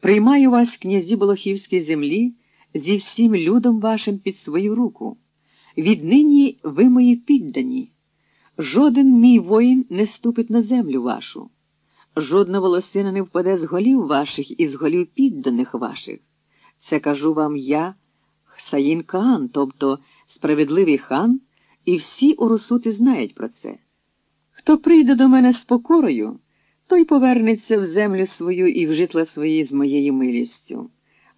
Приймаю вас, князі Болохівській землі, зі всім людом вашим під свою руку. Віднині ви мої піддані. Жоден мій воїн не ступить на землю вашу, жодна волосина не впаде з голів ваших і з голів підданих ваших. Це кажу вам я, Хсаїн Каан, тобто справедливий хан, і всі урусути знають про це. Хто прийде до мене з покорою, той повернеться в землю свою і в житла свої з моєю милістю.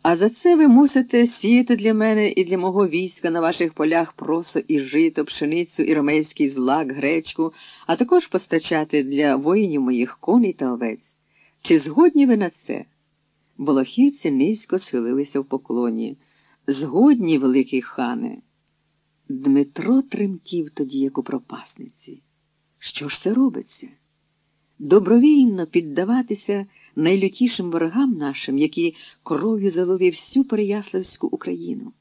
А за це ви мусите сіяти для мене і для мого війська на ваших полях просо і жито, пшеницю і ромейський злак, гречку, а також постачати для воїнів моїх коней та овець. Чи згодні ви на це? Болохівці низько схилилися в поклоні. Згодні, великий хане. Дмитро тремтів тоді, як у пропасниці. Що ж це робиться? Добровільно піддаватися найлютішим ворогам нашим, які кров'ю залили всю Переяславську Україну,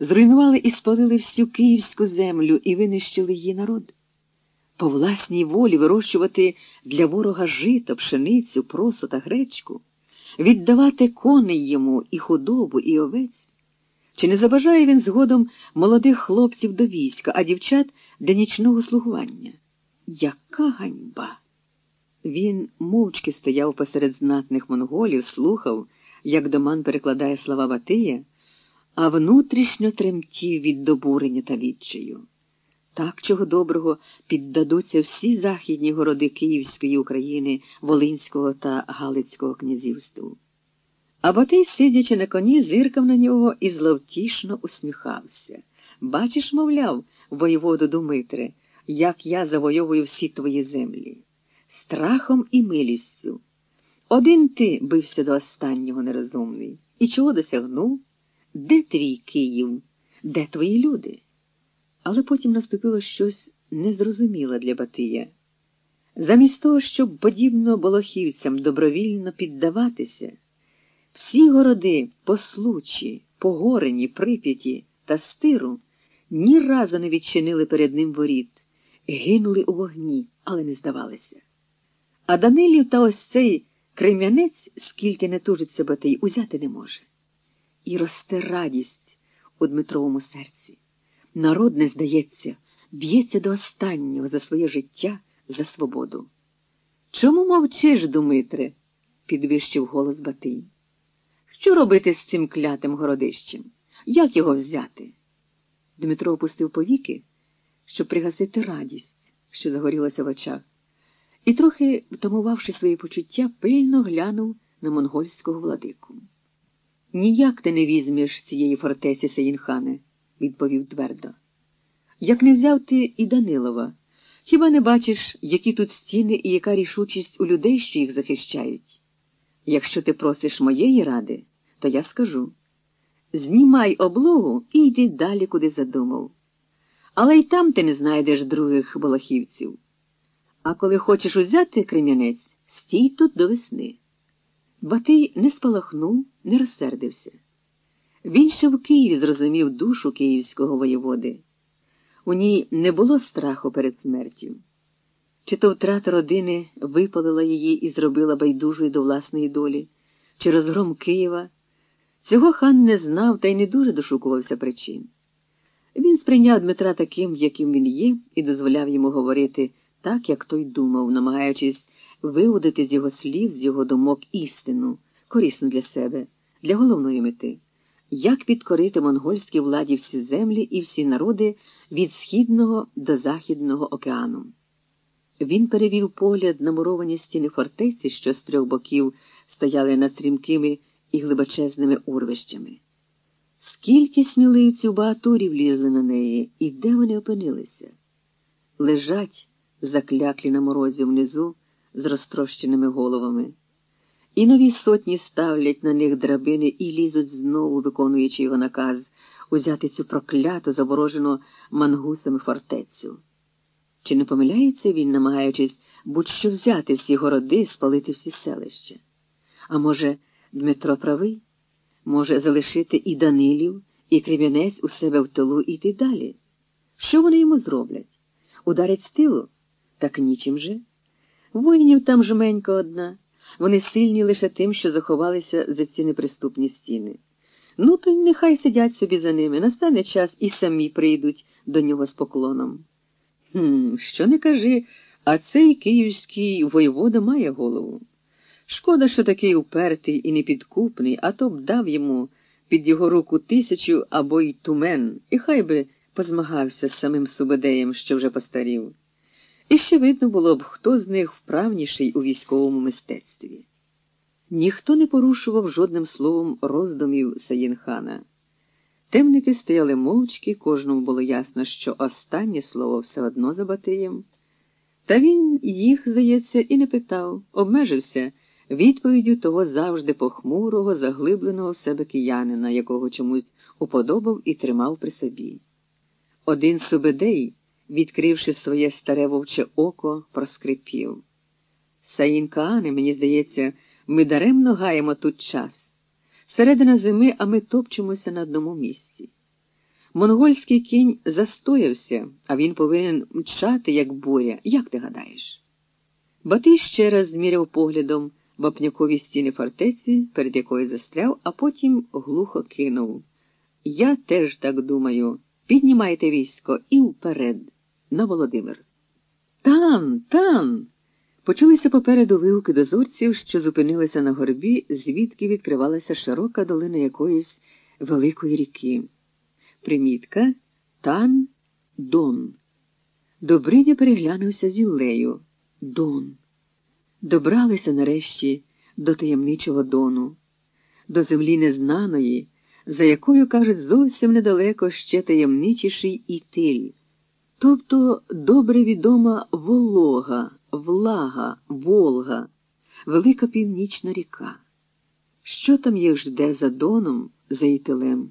зруйнували і спалили всю київську землю і винищили її народ. По власній волі вирощувати для ворога жито, пшеницю, просо та гречку, віддавати коней йому і худобу, і овець. Чи не забажає він згодом молодих хлопців до війська, а дівчат для нічного слугування? Яка ганьба! Він мовчки стояв посеред знатних монголів, слухав, як доман перекладає слова Батия, а внутрішньо тремтів від добурення та відчаю. Так чого доброго піддадуться всі західні городи Київської України, Волинського та Галицького князівству. А Батий, сидячи на коні, зиркав на нього і зловтішно усміхався. Бачиш, мовляв, воєводу Думитре, як я завойовую всі твої землі страхом і милістю. Один ти бився до останнього нерозумний. І чого досягнув? Де твій Київ? Де твої люди? Але потім наступило щось незрозуміле для Батия. Замість того, щоб подібно болохівцям добровільно піддаватися, всі городи послучі, погорені, прип'яті та стиру ні разу не відчинили перед ним воріт, гинули у вогні, але не здавалися. А Данилів та ось цей крем'янець, скільки не тужиться Батий, узяти не може. І росте радість у Дмитровому серці. Народ, не здається, б'ється до останнього за своє життя, за свободу. Чому мовчиш, Думитре? підвищив голос Батий. Що робити з цим клятим городищем? Як його взяти? Дмитро опустив повіки, щоб пригасити радість, що загорілася в очах і, трохи втамувавши свої почуття, пильно глянув на монгольського владику. Ніяк ти не візьмеш цієї фортеці, Сеїнхане, відповів твердо. Як не взяв ти і Данилова, хіба не бачиш, які тут стіни і яка рішучість у людей, що їх захищають? Якщо ти просиш моєї ради, то я скажу знімай облогу і йди далі, куди задумав. Але й там ти не знайдеш других болохівців. А коли хочеш узяти крем'янець, стій тут до весни. Батий не спалахнув, не розсердився. Він ще в Києві зрозумів душу київського воєводи. У ній не було страху перед смертю. Чи то втрата родини випалила її і зробила байдужою до власної долі, чи розгром Києва. Цього хан не знав та й не дуже дошукувався причин. Він сприйняв Дмитра таким, яким він є, і дозволяв йому говорити так, як той думав, намагаючись виводити з його слів, з його думок істину, корисну для себе, для головної мети, як підкорити монгольській владі всі землі і всі народи від східного до західного океану. Він перевів погляд на муровані стіни фортеці, що з трьох боків стояли над стрімкими і глибочезними урвищами. Скільки сміливців багатурів лізли на неї, і де вони опинилися? Лежать закляклі на морозі внизу з розтрощеними головами. І нові сотні ставлять на них драбини і лізуть знову, виконуючи його наказ, узяти цю прокляту, заворожену мангусами фортецю. Чи не помиляється він, намагаючись будь-що взяти всі городи, спалити всі селища? А може, Дмитро правий? Може, залишити і Данилів, і Крем'янець у себе в тилу йти далі? Що вони йому зроблять? Ударять з тилу? Так нічим же. Воїнів там жменька одна, Вони сильні лише тим, що заховалися за ці неприступні стіни. Ну, то й нехай сидять собі за ними, настане час і самі прийдуть до нього з поклоном. Хм, Що не кажи, а цей київський воєвода має голову. Шкода, що такий упертий і непідкупний, а то б дав йому під його руку тисячу або й тумен, і хай би позмагався з самим Субедеєм, що вже постарів. І ще видно було б, хто з них вправніший у військовому мистецтві. Ніхто не порушував жодним словом роздумів Саїнхана. Темники стояли мовчки, кожному було ясно, що останнє слово все одно за Батиєм. Та він їх, здається, і не питав, обмежився відповіддю того завжди похмурого, заглибленого в себе киянина, якого чомусь уподобав і тримав при собі. Один Субедей, відкривши своє старе вовче око, проскрипів. Саїнкаане, мені здається, ми даремно гаємо тут час. Середина зими, а ми топчемося на одному місці. Монгольський кінь застоявся, а він повинен мчати, як буря. Як ти гадаєш? Батий ще раз зміряв поглядом вапнякові стіни фортеці, перед якою застряв, а потім глухо кинув. Я теж так думаю. Піднімайте військо і вперед, на Володимир. Там, там. Почулися попереду вигуки дозорців, що зупинилися на горбі, звідки відкривалася широка долина якоїсь великої ріки. Примітка Тан Дон. Добриня переглянувся з Іллею. Дон. Добралися нарешті до таємничого дону, до землі незнаної, за якою, кажуть, зовсім недалеко ще таємничіший ітиль. Тобто добре відома волога, влага, Волга, велика північна ріка. Що там їх жде за доном, за ітилем?